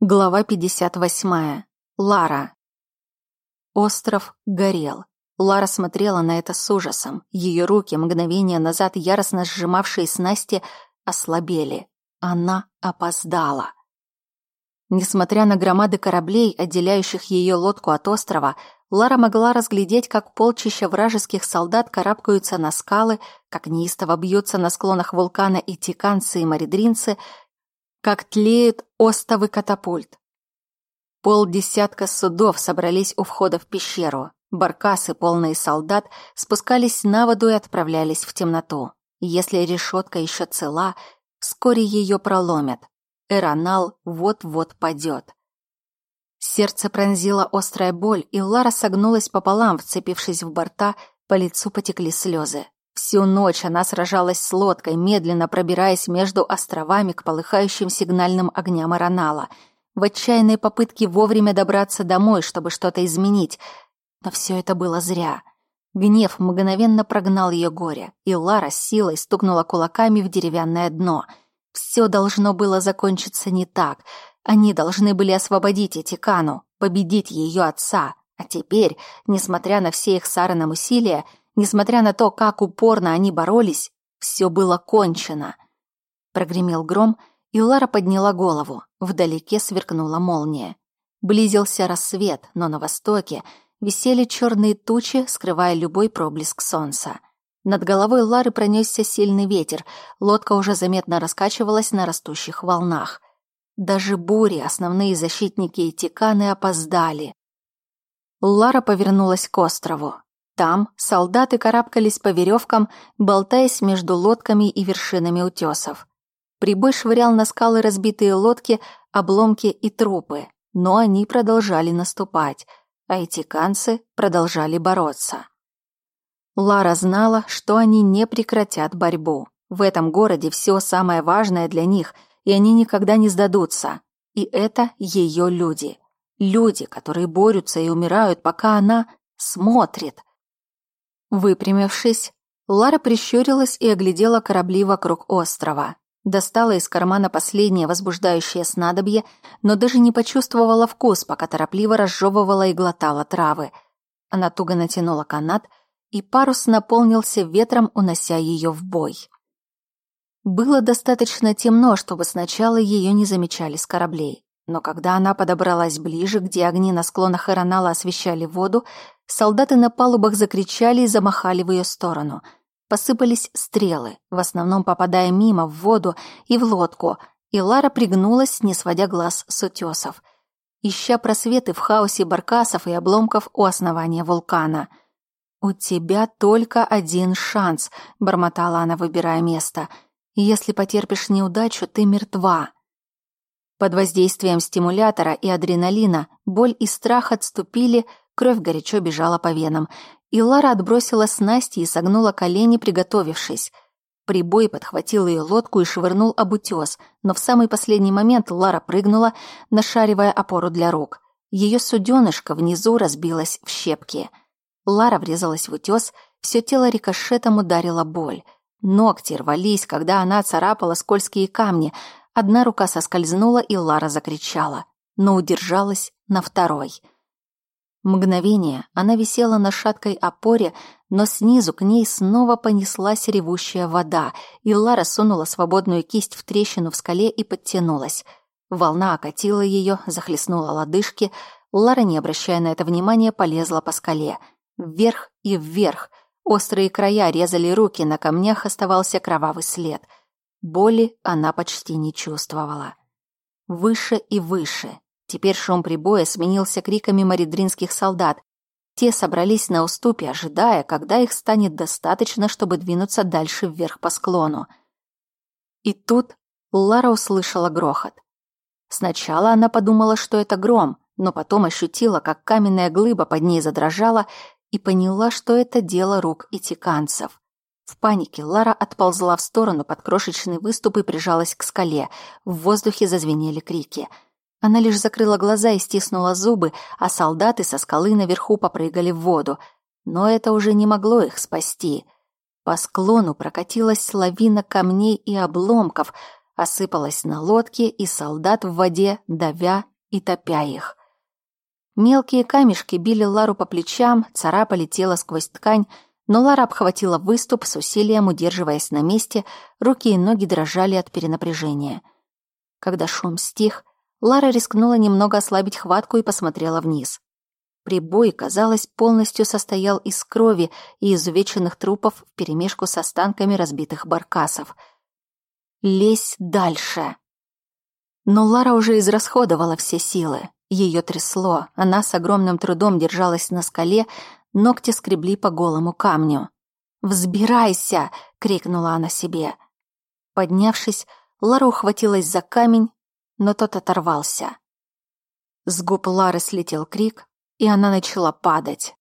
Глава 58. Лара. Остров горел. Лара смотрела на это с ужасом. Ее руки, мгновение назад яростно сжимавшие снасти, ослабели. Она опоздала. Несмотря на громады кораблей, отделяющих ее лодку от острова, Лара могла разглядеть, как полчища вражеских солдат карабкаются на скалы, как неистово бьются на склонах вулкана и тиканцы и маридринцы, как тлеют остовы катапульт. Полдесятка судов собрались у входа в пещеру. Баркасы, полные солдат, спускались на воду и отправлялись в темноту. Если решетка еще цела, вскоре ее проломят. Эронал вот-вот падет. Сердце пронзила острая боль, и Лара согнулась пополам, вцепившись в борта, по лицу потекли слезы. Всю ночь она сражалась с лодкой, медленно пробираясь между островами к полыхающим сигнальным огням Аронала, в отчаянной попытке вовремя добраться домой, чтобы что-то изменить. Но все это было зря. Гнев мгновенно прогнал ее горе, и Лара с силой стукнула кулаками в деревянное дно. Все должно было закончиться не так. Они должны были освободить Этикану, победить ее отца. А теперь, несмотря на все их с Аароном усилия, Несмотря на то, как упорно они боролись, все было кончено. Прогремел гром, и Лара подняла голову. Вдалеке сверкнула молния. Близился рассвет, но на востоке висели черные тучи, скрывая любой проблеск солнца. Над головой Лары пронесся сильный ветер, лодка уже заметно раскачивалась на растущих волнах. Даже бури, основные защитники и тиканы опоздали. Лара повернулась к острову. Там солдаты карабкались по веревкам, болтаясь между лодками и вершинами утесов. Прибой швырял на скалы разбитые лодки, обломки и трупы, но они продолжали наступать, а этиканцы продолжали бороться. Лара знала, что они не прекратят борьбу. В этом городе все самое важное для них, и они никогда не сдадутся. И это ее люди. Люди, которые борются и умирают, пока она смотрит. Выпрямившись, Лара прищурилась и оглядела корабли вокруг острова. Достала из кармана последнее возбуждающее снадобье, но даже не почувствовала вкус, пока торопливо разжевывала и глотала травы. Она туго натянула канат, и парус наполнился ветром, унося ее в бой. Было достаточно темно, чтобы сначала ее не замечали с кораблей. Но когда она подобралась ближе, где огни на склонах Иронала освещали воду, солдаты на палубах закричали и замахали в ее сторону. Посыпались стрелы, в основном попадая мимо в воду и в лодку, и Лара пригнулась, не сводя глаз с утесов, ища просветы в хаосе баркасов и обломков у основания вулкана. «У тебя только один шанс», — бормотала она, выбирая место. «Если потерпишь неудачу, ты мертва». Под воздействием стимулятора и адреналина боль и страх отступили, кровь горячо бежала по венам, и Лара отбросила снасти и согнула колени, приготовившись. Прибой подхватил ее лодку и швырнул об утес, но в самый последний момент Лара прыгнула, нашаривая опору для рук. Ее суденышко внизу разбилось в щепки. Лара врезалась в утес, все тело рикошетом ударила боль. Ногти рвались, когда она царапала скользкие камни, Одна рука соскользнула, и Лара закричала, но удержалась на второй. Мгновение она висела на шаткой опоре, но снизу к ней снова понеслась ревущая вода, и Лара сунула свободную кисть в трещину в скале и подтянулась. Волна окатила ее, захлестнула лодыжки. Лара, не обращая на это внимания, полезла по скале. Вверх и вверх. Острые края резали руки, на камнях оставался кровавый след — Боли она почти не чувствовала. Выше и выше. Теперь шум прибоя сменился криками маридринских солдат. Те собрались на уступе, ожидая, когда их станет достаточно, чтобы двинуться дальше вверх по склону. И тут Лара услышала грохот. Сначала она подумала, что это гром, но потом ощутила, как каменная глыба под ней задрожала, и поняла, что это дело рук итиканцев. В панике Лара отползла в сторону под крошечный выступ и прижалась к скале. В воздухе зазвенели крики. Она лишь закрыла глаза и стиснула зубы, а солдаты со скалы наверху попрыгали в воду. Но это уже не могло их спасти. По склону прокатилась лавина камней и обломков, осыпалась на лодки и солдат в воде, давя и топя их. Мелкие камешки били Лару по плечам, царапали тело сквозь ткань, но Лара обхватила выступ с усилием, удерживаясь на месте, руки и ноги дрожали от перенапряжения. Когда шум стих, Лара рискнула немного ослабить хватку и посмотрела вниз. Прибой, казалось, полностью состоял из крови и изувеченных трупов вперемешку с останками разбитых баркасов. «Лезь дальше!» Но Лара уже израсходовала все силы. Ее трясло, она с огромным трудом держалась на скале, ногти скребли по голому камню. «Взбирайся!» — крикнула она себе. Поднявшись, Лара ухватилась за камень, но тот оторвался. С губ Лары слетел крик, и она начала падать.